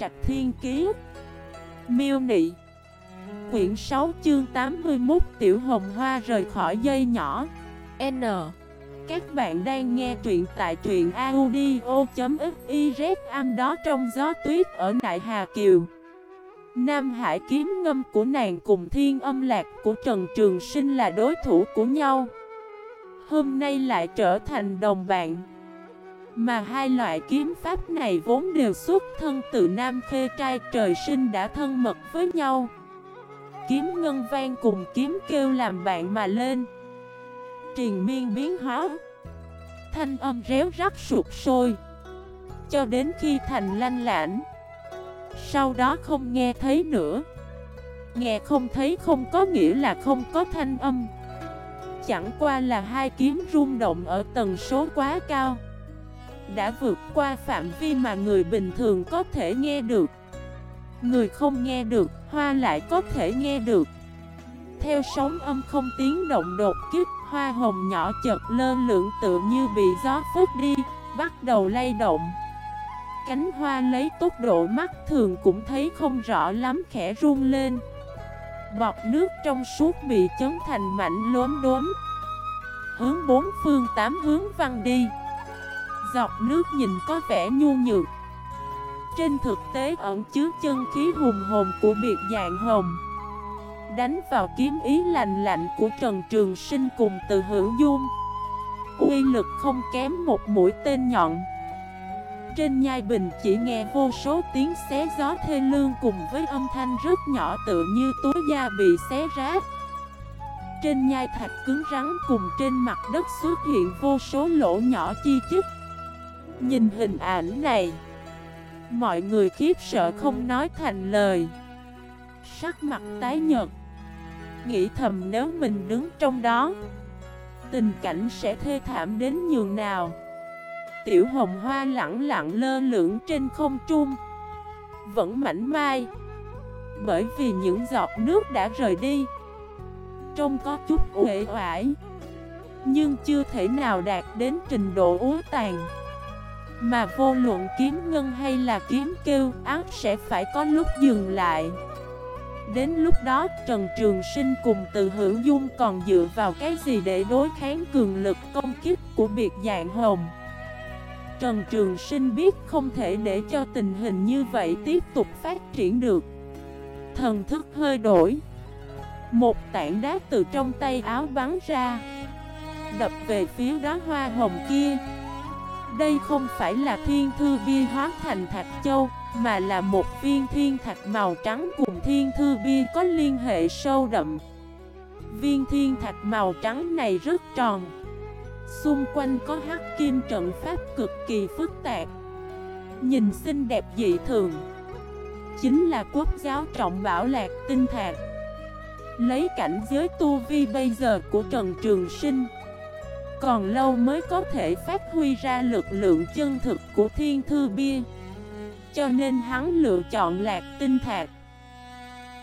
Trạch Thiên Kiế Miêu Nị. Quyển 6 chương 81 Tiểu Hồng Hoa rời khỏi dây nhỏ. N. Các bạn đang nghe truyện tại truyện audio.xyz Am đó trong gió tuyết ở Đại Hà Kiều. Nam Hải kiếm ngâm của nàng cùng thiên âm lạc của Trần Trường Sinh là đối thủ của nhau. Hôm nay lại trở thành đồng bạn. Mà hai loại kiếm pháp này vốn đều xuất thân từ Nam Khê Trai trời sinh đã thân mật với nhau. Kiếm ngân vang cùng kiếm kêu làm bạn mà lên. Triền miên biến hóa. Thanh âm réo rắc sụp sôi. Cho đến khi thành lanh lãnh. Sau đó không nghe thấy nữa. Nghe không thấy không có nghĩa là không có thanh âm. Chẳng qua là hai kiếm rung động ở tần số quá cao. Đã vượt qua phạm vi mà người bình thường có thể nghe được. Người không nghe được, hoa lại có thể nghe được. Theo sóng âm không tiếng động đột kích Hoa hồng nhỏ chợt lơ lượng tựa như bị gió phút đi Bắt đầu lay động. Cánh hoa lấy tốc độ mắt thường cũng thấy không rõ lắm khẽ run lên. Bọt nước trong suốt bị chấn thành mảnh lốm đốm. Hướng bốn phương tám hướng văng đi. Dọc nước nhìn có vẻ nhu nhược Trên thực tế ẩn chứa chân khí hùng hồn của biệt dạng hồng Đánh vào kiếm ý lành lạnh của Trần Trường Sinh cùng từ hữu dung Uy lực không kém một mũi tên nhọn trên nhai bình chỉ nghe vô số tiếng xé gió thê lương cùng với âm thanh rất nhỏ tự như túi da bị xé rách. Trên nhai thạch cứng rắn cùng trên mặt đất xuất hiện vô số lỗ nhỏ chi chít. Nhìn hình ảnh này, mọi người khiếp sợ không nói thành lời. Sắc mặt tái nhợt, nghĩ thầm nếu mình đứng trong đó, tình cảnh sẽ thê thảm đến nhường nào. Tiểu hồng hoa lặng lặng lơ lửng trên không trung Vẫn mảnh mai Bởi vì những giọt nước đã rời đi Trông có chút uể oải Nhưng chưa thể nào đạt đến trình độ úa tàn mà vô luận kiếm ngân hay là kiếm kêu, ác sẽ phải có lúc dừng lại. Đến lúc đó, Trần Trường Sinh cùng từ hữu dung còn dựa vào cái gì để đối kháng cường lực công kích của biệt dạng hồng? Trần Trường Sinh biết không thể để cho tình hình như vậy tiếp tục phát triển được. Thần thức hơi đổi. Một tảng đá từ trong tay áo bắn ra. Đập về phía đá hoa hồng kia. Đây không phải là thiên thư bia hóa thành thạch châu, Mà là một viên thiên thạch màu trắng cùng thiên thư bia có liên hệ sâu đậm. Viên thiên thạch màu trắng này rất tròn. Xung quanh có hắc kim trận pháp cực kỳ phức tạp. Nhìn xinh đẹp dị thường. Chính là quốc giáo trọng bảo lạc tinh thạc. Lấy cảnh giới tu vi bây giờ của Trần Trường Sinh còn lâu mới có thể phát huy ra lực lượng chân thực của thiên thư bia Cho nên hắn lựa chọn lạc tinh thạch.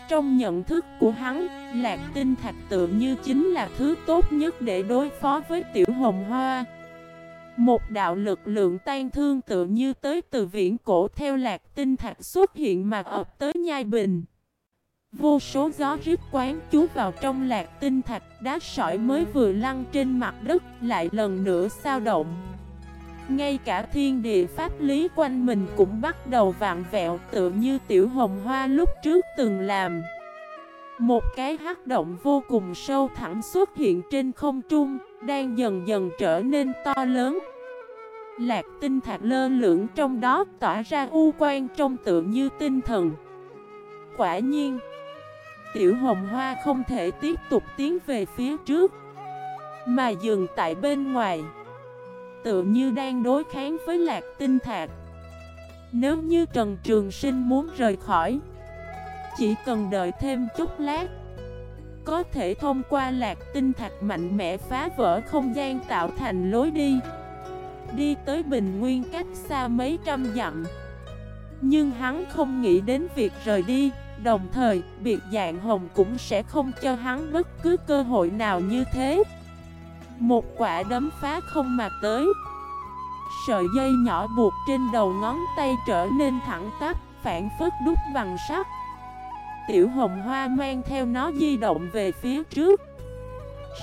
trong nhận thức của hắn, lạc tinh thạch tự như chính là thứ tốt nhất để đối phó với tiểu hồng hoa. Một đạo lực lượng tan thương tự như tới từ viễn cổ theo lạc tinh thạch xuất hiện mà ập tới nhai bình. Vô số gió rít quán chú vào trong lạc tinh thạch, đá sỏi mới vừa lăn trên mặt đất, lại lần nữa sao động. Ngay cả thiên địa pháp lý quanh mình cũng bắt đầu vạn vẹo, tựa như tiểu hồng hoa lúc trước từng làm. Một cái hắc động vô cùng sâu thẳng xuất hiện trên không trung, Đang dần dần trở nên to lớn. Lạc tinh thạch lơ lưỡng trong đó tỏa ra u quan trong tựa như tinh thần. Quả nhiên Tiểu hồng hoa không thể tiếp tục tiến về phía trước, Mà dừng tại bên ngoài. Tự như đang đối kháng với lạc tinh thạc. Nếu như Trần Trường Sinh muốn rời khỏi, Chỉ cần đợi thêm chút lát, Có thể thông qua lạc tinh thạch mạnh mẽ phá vỡ không gian tạo thành lối đi. Đi tới Bình Nguyên cách xa mấy trăm dặm. Nhưng hắn không nghĩ đến việc rời đi. Đồng thời, biệt dạng hồng cũng sẽ không cho hắn bất cứ cơ hội nào như thế. Một quả đấm phá không mà tới. Sợi dây nhỏ buộc trên đầu ngón tay trở nên thẳng tắp phản phất đúc bằng sắt. Tiểu hồng hoa mang theo nó di động về phía trước.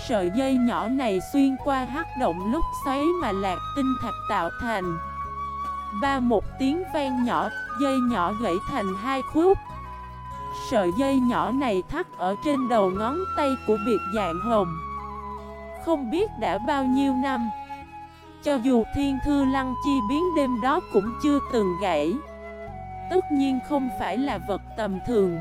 Sợi dây nhỏ này xuyên qua hắc động lúc xoáy mà lạc tinh thạch tạo thành. Ba một tiếng vang nhỏ, dây nhỏ gãy thành hai khúc. Sợi dây nhỏ này thắt ở trên đầu ngón tay của biệt dạng hồng. Không biết đã bao nhiêu năm. Cho dù thiên thư lăng chi biến đêm đó cũng chưa từng gãy. Tất nhiên không phải là vật tầm thường.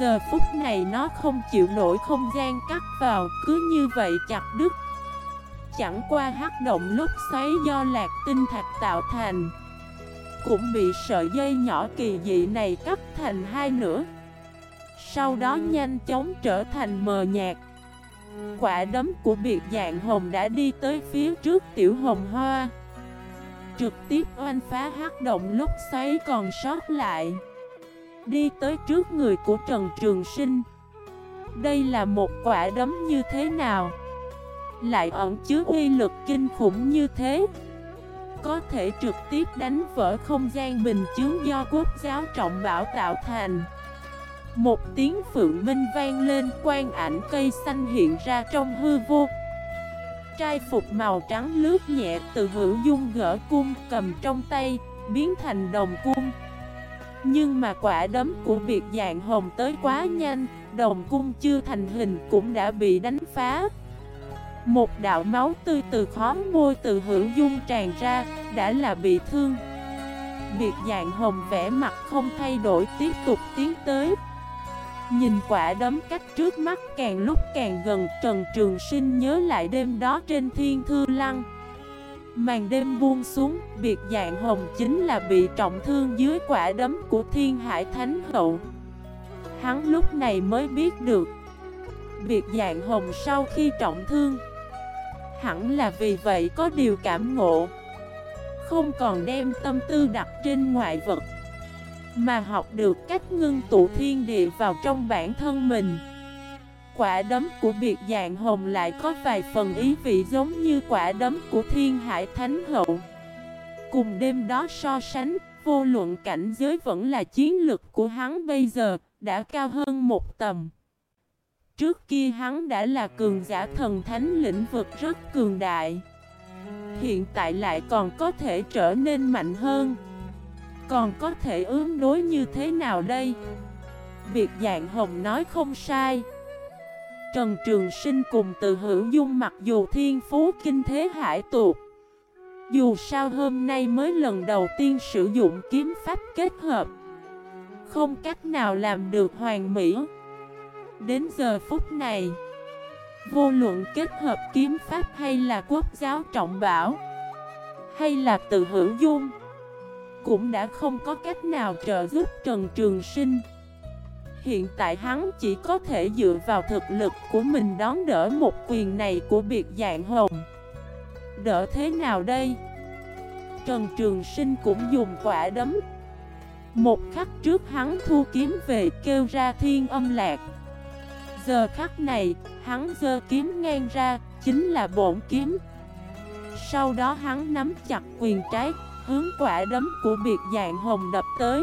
Giờ phút này nó không chịu nổi không gian cắt vào, Cứ như vậy chặt đứt. Chẳng qua hắc động lúc xoáy do lạc tinh thạch tạo thành. Cũng bị sợi dây nhỏ kỳ dị này cắt thành hai nửa. Sau đó nhanh chóng trở thành mờ nhạt. Quả đấm của biệt dạng hồng đã đi tới phía trước tiểu hồng hoa. Trực tiếp oanh phá hắc động lúc xoáy còn sót lại. Đi tới trước người của Trần Trường Sinh. Đây là một quả đấm như thế nào? Lại ẩn chứa uy lực kinh khủng như thế. Có thể trực tiếp đánh vỡ không gian bình chướng do quốc giáo trọng bảo tạo thành. Một tiếng phượng minh vang lên quan ảnh cây xanh hiện ra trong hư vô. Trai phục màu trắng lướt nhẹ từ hữu dung gỡ cung cầm trong tay, Biến thành đồng cung. Nhưng mà quả đấm của việc dạng hồng tới quá nhanh, Đồng cung chưa thành hình cũng đã bị đánh phá. Một đạo máu tươi từ khó môi từ hữu dung tràn ra Đã là bị thương. Biệt dạng hồng vẽ mặt không thay đổi tiếp tục tiến tới. Nhìn quả đấm cách trước mắt càng lúc càng gần Trần Trường Sinh nhớ lại đêm đó trên thiên thư lăng. Màn đêm buông xuống, biệt dạng hồng chính là bị trọng thương dưới quả đấm của thiên hải thánh hậu. Hắn lúc này mới biết được Biệt dạng hồng sau khi trọng thương Hẳn là vì vậy có điều cảm ngộ. Không còn đem tâm tư đặt trên ngoại vật Mà học được cách ngưng tụ thiên địa vào trong bản thân mình. Quả đấm của biệt dạng hồng lại có vài phần ý vị giống như quả đấm của thiên hải thánh hậu. Cùng đêm đó so sánh, vô luận cảnh giới vẫn là chiến lực của hắn bây giờ, đã cao hơn một tầm. Trước kia hắn đã là cường giả thần thánh lĩnh vực rất cường đại. Hiện tại lại còn có thể trở nên mạnh hơn. Còn có thể ứng đối như thế nào đây? Biệt dạng hồng nói không sai. Trần Trường Sinh cùng từ hữu dung mặc dù thiên phú kinh thế hải tuột Dù sao hôm nay mới lần đầu tiên sử dụng kiếm pháp kết hợp, Không cách nào làm được hoàn mỹ. Đến giờ phút này. Vô luận kết hợp kiếm pháp hay là quốc giáo trọng bảo, Hay là tự hữu dung, Cũng đã không có cách nào trợ giúp Trần Trường Sinh. Hiện tại hắn chỉ có thể dựa vào thực lực của mình đón đỡ một quyền này của biệt dạng hồng. Đỡ thế nào đây? Trần Trường Sinh cũng dùng quả đấm. Một khắc trước hắn thu kiếm về kêu ra thiên âm lạc. Giờ khắc này, hắn giơ kiếm ngang ra, chính là bổn kiếm. Sau đó hắn nắm chặt quyền trái, hướng quả đấm của biệt dạng hồng đập tới.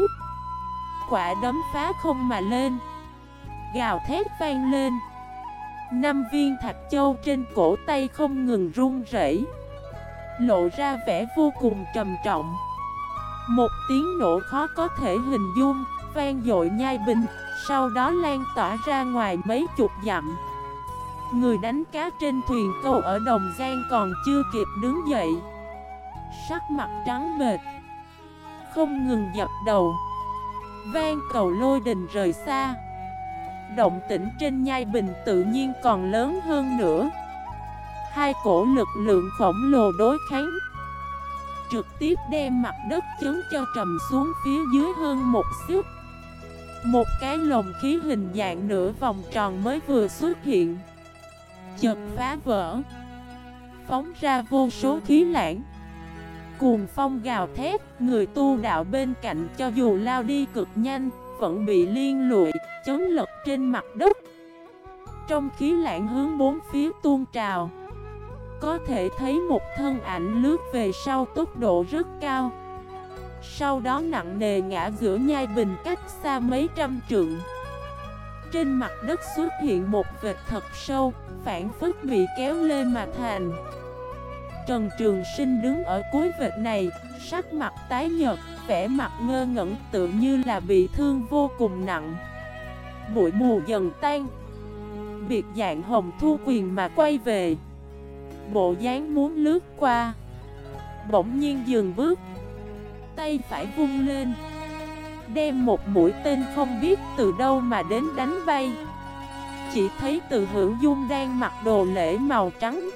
Quả đấm phá không mà lên. Gào thét vang lên. Năm viên thạch châu trên cổ tay không ngừng run rẩy Lộ ra vẻ vô cùng trầm trọng. Một tiếng nổ khó có thể hình dung, Vang dội nhai bình, Sau đó lan tỏa ra ngoài mấy chục dặm. Người đánh cá trên thuyền câu ở Đồng Giang còn chưa kịp đứng dậy. Sắc mặt trắng bệt Không ngừng dập đầu. Vang cầu lôi đình rời xa. Động tĩnh trên nhai bình tự nhiên còn lớn hơn nữa. Hai cổ lực lượng khổng lồ đối kháng Trực tiếp đem mặt đất chấn cho trầm xuống phía dưới hơn một xíu. Một cái lồng khí hình dạng nửa vòng tròn mới vừa xuất hiện. Chật phá vỡ. Phóng ra vô số khí lãng. Cuồng phong gào thét, người tu đạo bên cạnh cho dù lao đi cực nhanh, vẫn bị liên lụi, chấn lật trên mặt đất. Trong khí lãng hướng bốn phía tuôn trào, có thể thấy một thân ảnh lướt về sau tốc độ rất cao. Sau đó nặng nề ngã giữa nhai bình cách xa mấy trăm trượng. Trên mặt đất xuất hiện một vệt thật sâu Phản phức bị kéo lên mà thành. Trần Trường Sinh đứng ở cuối vệt này, Sắc mặt tái nhợt, vẻ mặt ngơ ngẩn tự như là bị thương vô cùng nặng. Bụi mù dần tan. Biệt dạng hồng thu quyền mà quay về. Bộ dáng muốn lướt qua. Bỗng nhiên dừng bước, Tay phải vung lên, Đem một mũi tên không biết từ đâu mà đến đánh bay. Chỉ thấy từ hữu dung đang mặc đồ lễ màu trắng,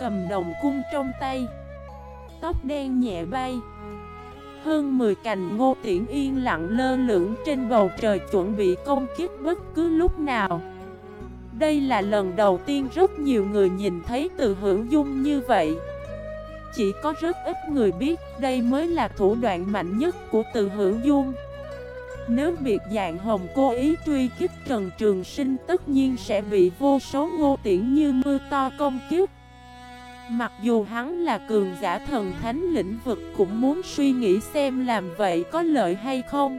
Cầm đồng cung trong tay, Tóc đen nhẹ bay. Hơn 10 cành ngô tiễn yên lặng lơ lửng trên bầu trời chuẩn bị công kích bất cứ lúc nào. Đây là lần đầu tiên rất nhiều người nhìn thấy từ hữu dung như vậy. Chỉ có rất ít người biết đây mới là thủ đoạn mạnh nhất của từ hữu dung. Nếu biệt dạng hồng cố ý truy kích Trần Trường Sinh tất nhiên sẽ bị vô số ngô tiễn như mưa to công kiếp Mặc dù hắn là cường giả thần thánh lĩnh vực cũng muốn suy nghĩ xem làm vậy có lợi hay không.